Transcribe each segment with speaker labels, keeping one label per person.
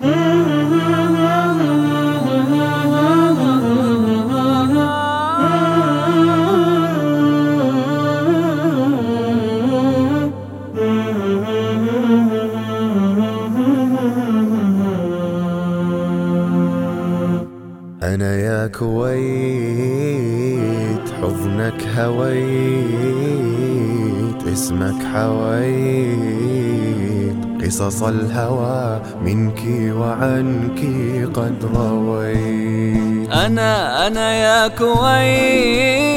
Speaker 1: أنا يا كويت حضنك هويت اسمك حويت. قصص الهوى منك وعنك قد رويت.
Speaker 2: أنا أنا يا كويت،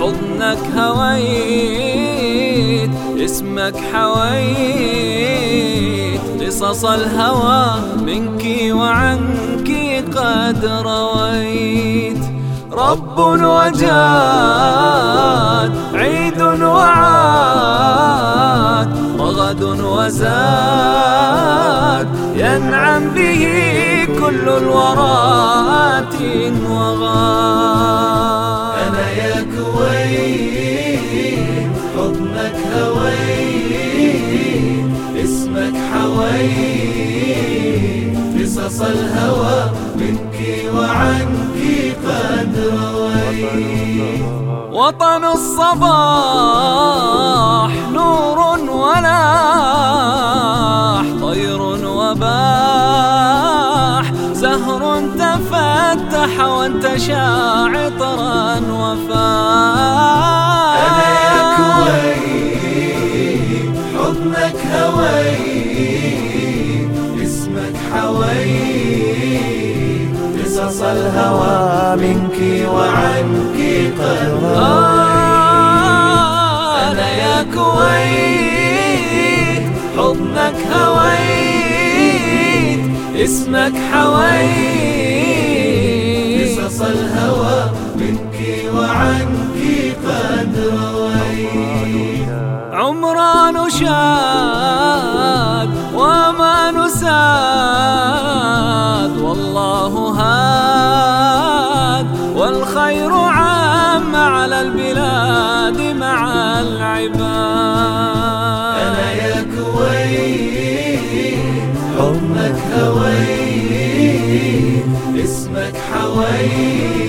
Speaker 2: حضنك هويت، اسمك حويت. قصص الهوى منك وعنك قد رويت. رب وجاد وغد وزاد. ينعم به كل الورات وغاد.
Speaker 3: أنا يا كويت حضنك هويت اسمك حويت قصص الهوى منك وعنك قد رويت.
Speaker 2: وطن الصباح نور ولاح، طير وباح. زهر تفتح وانتشى عطرا وفاح.
Speaker 3: أنا يا كويت حضنك هويت اسمك حويت قصص الهوى منك وعنك قد
Speaker 2: أنا يا كويت، حضنك هويت، اسمك حويت.
Speaker 3: قصص الهوى منك وعنك قد رويت.
Speaker 2: عمران شاد العباد
Speaker 3: أنا يا كويت، حضنك هويت، اسمك حويت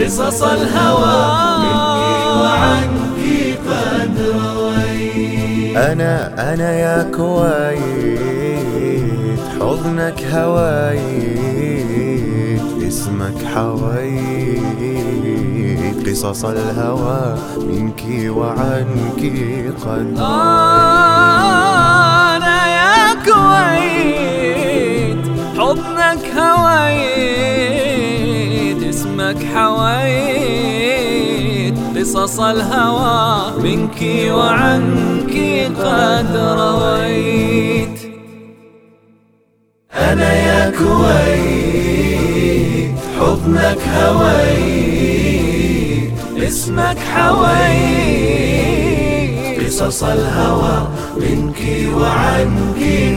Speaker 3: قصص الهوى منك وعنك قد رويت
Speaker 1: أنا أنا يا كويت حضنك هويت. اسمك حويت قصص الهوى منك وعنك قد
Speaker 2: أنا يا كويت حضنك هويت اسمك حويت قصص الهوى منك وعنك قد رويت
Speaker 3: أنا يا كويت حضنك هويت اسمك حويت قصص الهوى منك وعنك.